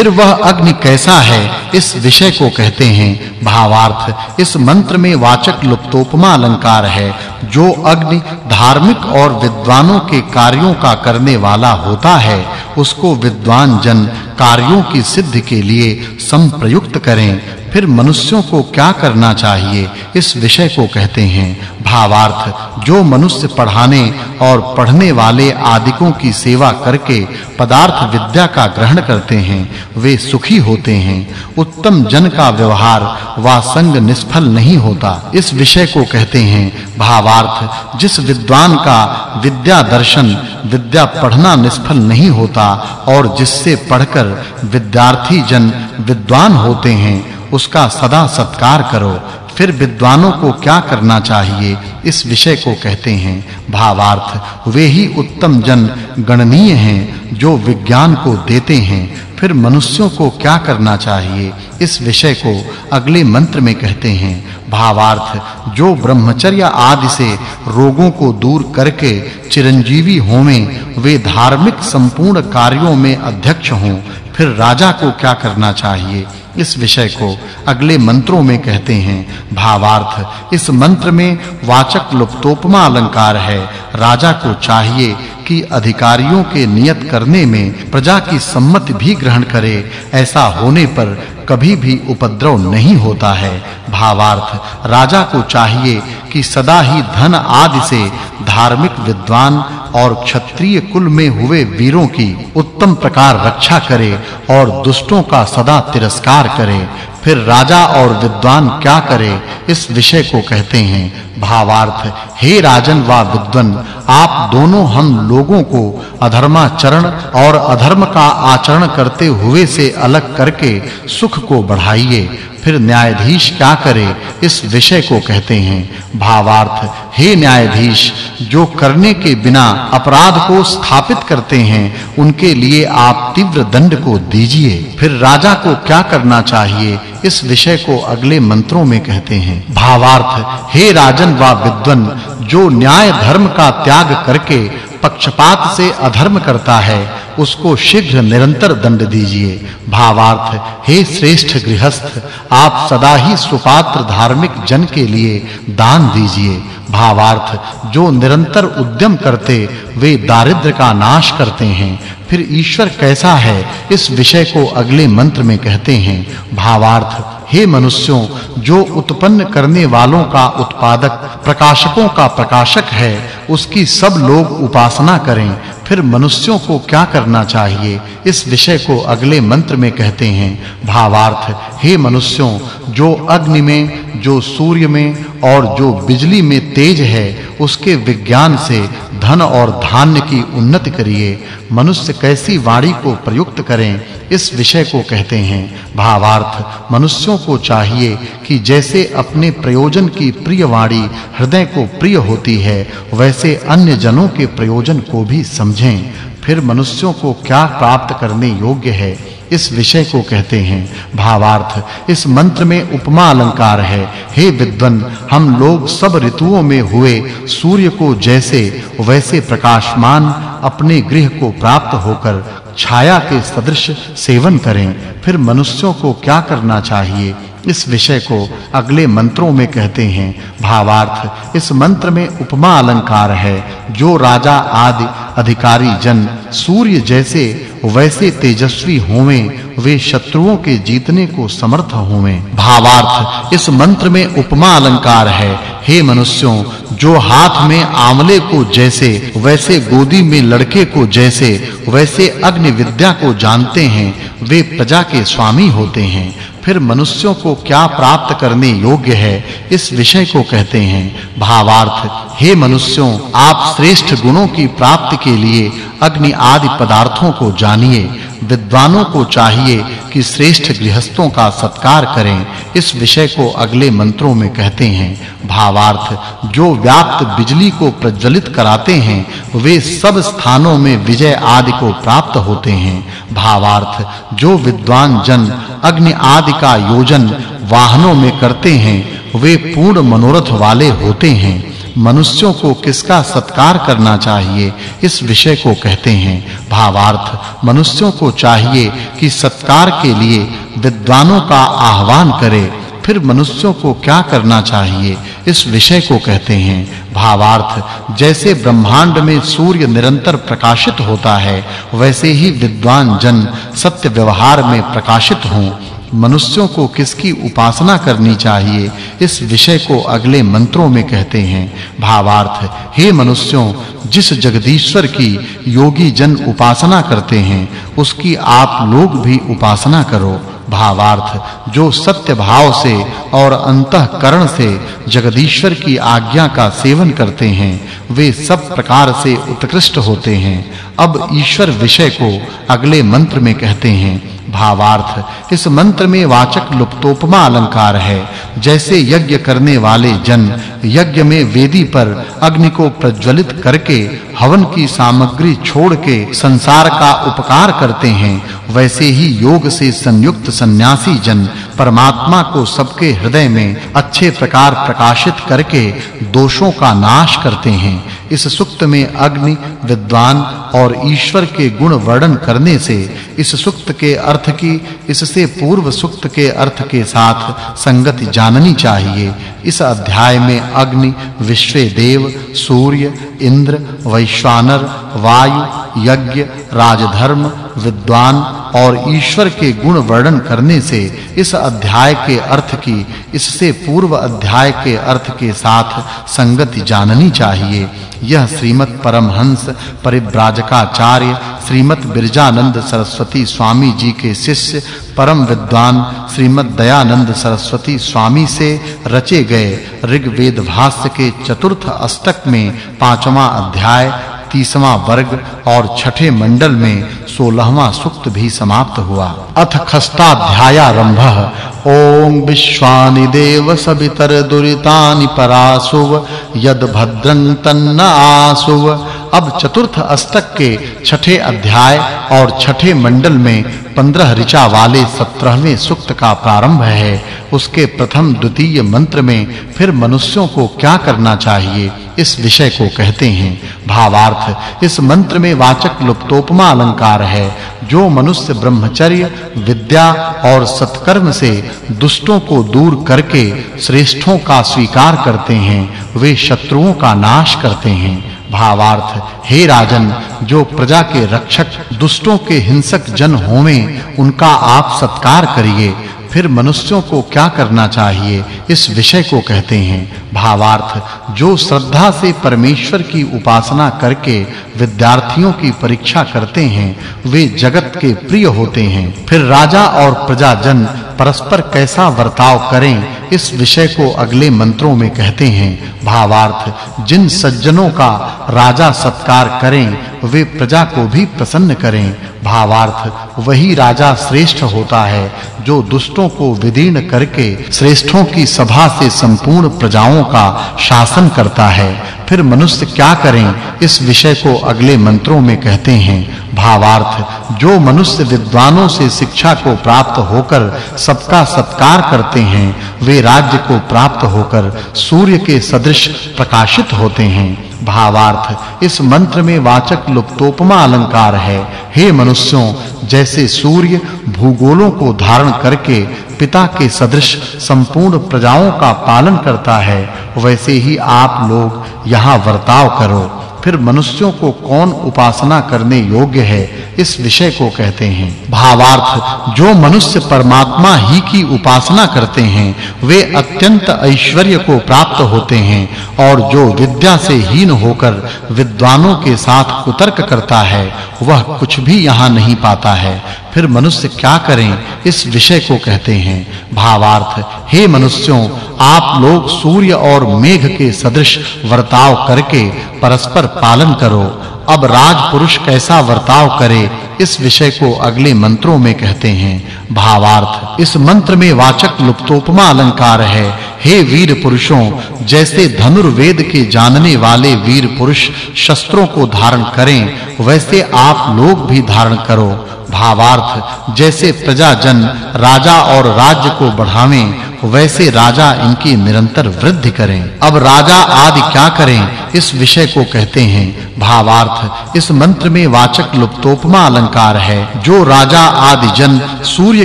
फिर वह अग्नि कैसा है, इस विषय को कहते हैं भावार्थ। इस मंत्र में वाचक् लुप्तोपमा अलंकार है, जो अग्नि धार्मिक और विद्वानों के कार्यों का करने वाला होता है, उसको विद्वान जन कार्यों की सिद्धि के लिए संप्रयुक्त करें। फिर मनुष्यों को क्या करना चाहिए? इस विषय को कहते हैं, भावार्थ, जो मनुष्य पढ़ाने और पढ़ने वाले आदिकों की सेवा करके पदार्थ विद्या का ग्रहण करते हैं, वे सुखी होते हैं। उत्तम जन का व्यवहार वा संग निष्फल नहीं होता। इस विषय को कहते हैं, भावार्थ, जिस विद्वान का विद्या दर्शन, विद्या पढ़ना निष्फल नहीं होता और जिससे पढ़कर विद्यार्थी जन विद्वान होते हैं उसका सदा सत्कार करो। फिर विद्वानों को क्या करना चाहिए? इस विषय को कहते हैं, भावार्थ। वे ही उत्तम जन गणनीय हैं, जो विज्ञान को देते हैं। फिर मनुष्यों को क्या करना चाहिए? इस विषय को अगले मंत्र में कहते हैं, भावार्थ। जो ब्रह्मचर्य आदि से रोगों को दूर करके चिरंजीवी होवें, वे धार्मिक संपूर्ण कार्यों में अध्यक्ष हों। फिर राजा को क्या करना चाहिए? इस विषय को अगले मंत्रों में कहते हैं। भावार्थ, इस मंत्र में वाचक् लुप्तोपमा अलंकार है। राजा को चाहिए कि अधिकारियों के नियत करने में प्रजा की सम्मति भी ग्रहण करे। ऐसा होने पर कभी भी उपद्रव नहीं होता है। भावार्थ, राजा को चाहिए कि सदा ही धन आदि से धार्मिक विद्वान और क्षत्रिय कुल में हुए वीरों की उत्तम प्रकार रक्षा करे और दुष्टों का सदा तिरस्कार करे। फिर राजा और विद्वान क्या करे? इस विषय को कहते हैं भावार्थ। हे राजन व विद्वन, आप दोनों हम लोगों को अधर्माचरण और अधर्म का आचरण करते हुए से अलग करके सुख को बढ़ाइए। फिर न्यायाधीश क्या करे? इस विषय को कहते हैं। भावार्थ, हे न्यायाधीश, जो करने के बिना अपराध को स्थापित करते हैं, उनके लिए आप तीव्र दंड को दीजिए। फिर राजा को क्या करना चाहिए? इस विषय को अगले मंत्रों में कहते हैं। भावार्थ, हे राजन व विद्वन, जो न्याय धर्म का त्याग करके पक्षपात से अधर्म करता है उसको शीघ्र निरंतर दंड दीजिए। भावार्थ, हे श्रेष्ठ गृहस्थ, आप सदा ही सुपात्र धार्मिक जन के लिए दान दीजिए। भावार्थ, जो निरंतर उद्यम करते, वे दारिद्र का नाश करते हैं। फिर ईश्वर कैसा है, इस विषय को अगले मंत्र में कहते हैं। भावार्थ, हे मनुष्यों, जो उत्पन्न करने वालों का उत्पादक, प्रकाशकों का प्रकाशक है, उसकी सब लोग उपासना करें। फिर मनुष्यों को क्या करना चाहिए? इस विषय को अगले मंत्र में कहते हैं, भावार्थ, हे मनुष्यों, जो अग्नि में, जो सूर्य में और जो बिजली में तेज है उसके विज्ञान से धन और धान्य की उन्नति करिए। मनुष्य कैसी वाणी को प्रयुक्त करें, इस विषय को कहते हैं। भावार्थ, मनुष्यों को चाहिए कि जैसे अपने प्रयोजन की प्रिय वाणी हृदय को प्रिय होती है, वैसे अन्य जनों के प्रयोजन को भी समझें। फिर मनुष्यों को क्या प्राप्त करने योग्य है? इस विषय को कहते हैं, भावार्थ। इस मंत्र में उपमा अलंकार है। हे विद्वन, हम लोग सब ऋतुओं में हुए सूर्य को जैसे, वैसे प्रकाशमान अपने गृह को प्राप्त होकर छाया के सदृश सेवन करें। फिर मनुष्यों को क्या करना चाहिए? इस विषय को अगले मंत्रों में कहते हैं। भावार्थ, इस मंत्र में उपमा अलंकार है। जो राजा आदि अधिकारी जन सूर्य जैसे वैसे तेजस्वी होवें, वे शत्रुओं के जीतने को समर्थ होवें। भावार्थ, इस मंत्र में उपमा अलंकार है। हे मनुष्यों, जो हाथ में आंवले को जैसे, वैसे गोदी में लड़के को जैसे, वैसे अग्नि विद्या को जानते हैं वे प्रजा के स्वामी होते हैं। फिर मनुष्यों को क्या प्राप्त करने योग्य है, इस विषय को कहते हैं। भावार्थ, हे मनुष्यों, आप श्रेष्ठ गुणों की प्राप्ति के लिए अग्नि आदि पदार्थों को जानिए। विद्वानों को चाहिए कि श्रेष्ठ गृहस्थों का सत्कार करें। इस विषय को अगले मंत्रों में कहते हैं। भावार्थ, जो व्याप्त बिजली को प्रज्वलित कराते हैं, वे सब स्थानों में विजय आदि को प्राप्त होते हैं। भावार्थ, जो विद्वान जन अग्नि आदि का योजन वाहनों में करते हैं, वे पूर्ण मनोरथ वाले होते हैं। मनुष्यों को किसका सत्कार करना चाहिए? इस विषय को कहते हैं भावार्थ। मनुष्यों को चाहिए कि सत्कार के लिए विद्वानों का आह्वान करे। फिर मनुष्यों को क्या करना चाहिए? इस विषय को कहते हैं भावार्थ। जैसे ब्रह्मांड में सूर्य निरंतर प्रकाशित होता है, वैसे ही विद्वान जन सत्य व्यवहार में प्रकाशित हों। मनुष्यों को किसकी उपासना करनी चाहिए? इस विषय को अगले मंत्रों में कहते हैं। भावार्थ, हे मनुष्यों, जिस जगदीश्वर की योगी जन उपासना करते हैं, उसकी आप लोग भी उपासना करो। भावार्थ, जो सत्य भाव से और अंतःकरण से जगदीश्वर की आज्ञा का सेवन करते हैं, वे सब प्रकार से उत्कृष्ट होते हैं। अब ईश्वर विषय को अगले मंत्र में कहते हैं, भावार्थ, इस मंत्र में वाचक् लुप्तोपमा अलंकार है, जैसे यज्ञ करने वाले जन यज्ञ में वेदी पर अग्नि को प्रज्वलित करके, हवन की सामग्री छोड़ के संसार का उपकार करते हैं, वैसे ही योग से संयुक्त सन्यासी जन परमात्मा को सबके हृदय में अच्छे प्रकार प्रकाशित करके दोषों का नाश करते हैं। इस सुक्त में अग्नि, विद्वान और ईश्वर के गुण वर्णन करने से इस सुक्त के अर्थ की, इससे पूर्व सुक्त के अर्थ के साथ संगति जाननी चाहिए। इस अध्याय में अग्नि, विश्व देव, सूर्य, इंद्र, वैश्वानर, वायु, यज्ञ, राजधर्म, विद्वान और ईश्वर के गुण वर्णन करने से इस अध्याय के अर्थ की, इससे पूर्व अध्याय के अर्थ के साथ संगति जाननी चाहिए। यह श्रीमत् परमहंस परिव्राजकाचार्य श्रीमत् बिरजानंद सरस्वती स्वामी जी के शिष्य, परम विद्वान श्रीमत् दयानंद सरस्वती स्वामी से रचे गए ऋग्वेद भाष्य के चतुर्थ अष्टक में पांचवा अध्याय तीसवां वर्ग और छठे मंडल में 16वां सूक्त भी समाप्त हुआ। अथ खस्ताध्यायारंभ। ओम विश्वानि देव सवितर दुरितानि परासुव, यद भद्रं तन्न आसुव। अब चतुर्थ अष्टक के छठे अध्याय और छठे मंडल में 15 ऋचा वाले 17वें सूक्त का प्रारंभ है। उसके प्रथम द्वितीय मंत्र में फिर मनुष्यों को क्या करना चाहिए? इस विषय को कहते हैं। भावार्थ, इस मंत्र में वाचक् लुप्तोपमा अलंकार है, जो मनुष्य ब्रह्मचर्य, विद्या और सत्कर्म से दुष्टों को दूर करके श्रेष्ठों का स्वीकार करते हैं, वे शत्रुओं का नाश करते हैं। भावार्थ, हे राजन, जो प्रजा के रक्षक दुष्टों के हिंसक जन होवें, उनका आप सत्कार करिए। फिर मनुष्यों को क्या करना चाहिए? इस विषय को कहते हैं, भावार्थ, जो श्रद्धा से परमेश्वर की उपासना करके विद्यार्थियों की परीक्षा करते हैं, वे जगत के प्रिय होते हैं। फिर राजा और प्रजाजन परस्पर कैसा वर्ताव करें? इस विषय को अगले मंत्रों में कहते हैं, भावार्थ, जिन सज्जनों का राजा सत्कार करें वे प्रजा को भी प्रसन्न करें। भावार्थ, वही राजा श्रेष्ठ होता है, जो दुष्टों को विदीर्ण करके श्रेष्ठों की सभा से संपूर्ण प्रजाओं का शासन करता है। फिर मनुष्य क्या करें? इस विषय को अगले मंत्रों में कहते हैं। भावार्थ। जो मनुष्य विद्वानों से शिक्षा को प्राप्त होकर सबका सत्कार करते हैं, वे राज्य को प्राप्त होकर सूर्य के सदृश प्रकाशित होते हैं। भावार्थ, इस मंत्र में वाचक् लुप्तोपमा अलंकार है। हे मनुष्यों, जैसे सूर्य भूगोलों को धारण करके पिता के सदृश संपूर्ण प्रजाओं का पालन करता है, वैसे ही आप लोग यहाँ वर्ताव करो। फिर मनुष्यों को कौन उपासना करने योग्य है, इस विषय को कहते हैं। भावार्थ, जो मनुष्य परमात्मा ही की उपासना करते हैं, वे अत्यंत ऐश्वर्य को प्राप्त होते हैं, और जो विद्या से हीन होकर विद्वानों के साथ कुतर्क करता है, वह कुछ भी यहाँ नहीं पाता है। फिर मनुष्य क्या करें, इस विषय को कहते हैं। भावार्थ, हे मनुष्यों, आप लोग सूर्य और मेघ के सदृश वर्ताव करके परस्पर पालन करो। अब राज पुरुष कैसा वर्ताव करे, इस विषय को अगले मंत्रों में कहते हैं। भावार्थ, इस मंत्र में वाचक् लुप्तोपमा अलंकार है। हे वीर पुरुषों, जैसे धनुर्वेद के जानने वाले वीर पुरुष शस्त्रों को धारण करें, वैसे आप लोग भी धारण करो। भावार्थ, जैसे प्रजाजन राजा और राज्य को बढ़ावें, वैसे राजा इनकी निरंतर वृद्धि करें। अब राजा आदि क्या करें? इस विषय को कहते हैं भावार्थ। इस मंत्र में वाचक् लुप्तोपमा अलंकार है। जो राजा आदि जन सूर्य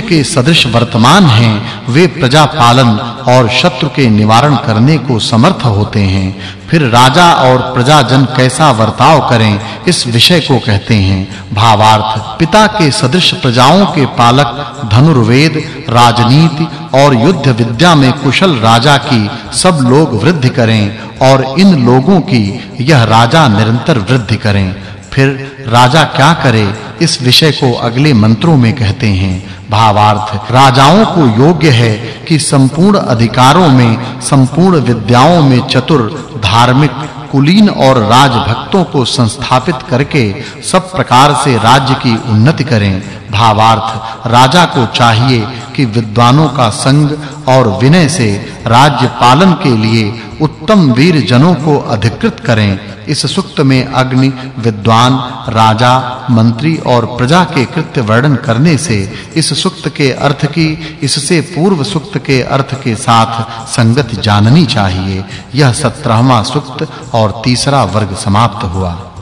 के सदृश वर्तमान हैं, वे प्रजा पालन और शत्रु के निवारण करने को समर्थ होते हैं। फिर राजा और प्रजाजन कैसा वर्ताव करें, इस विषय को कहते हैं भावार्थ। पिता के सदृश प्रजाओं के पालक धनुर्वेद, राजनीति और युद्ध विद्या में कुशल राजा की सब लोग वृद्धि करें। और इन लोगों की यह राजा निरंतर वृद्धि करें। फिर राजा क्या करे? इस विषय को अगले मंत्रों में कहते हैं। भावार्थ, राजाओं को योग्य है कि संपूर्ण अधिकारों में, संपूर्ण विद्याओं में चतुर, धार्मिक, कुलीन और राजभक्तों को संस्थापित करके सब प्रकार से राज्य की उन्नति करें। भावार्थ, राजा को चाहिए कि विद्वानों का संग और विनय से राज्य पालन के लिए उत्तम वीर जनों को अधिकृत करें। इस सुक्त में अग्नि, विद्वान, राजा, मंत्री और प्रजा के कृत्य वर्णन करने से इस सुक्त के अर्थ की, इससे पूर्व सुक्त के अर्थ के साथ संगति जाननी चाहिए। यह 17वां सुक्त और तीसरा वर्ग समाप्त हुआ।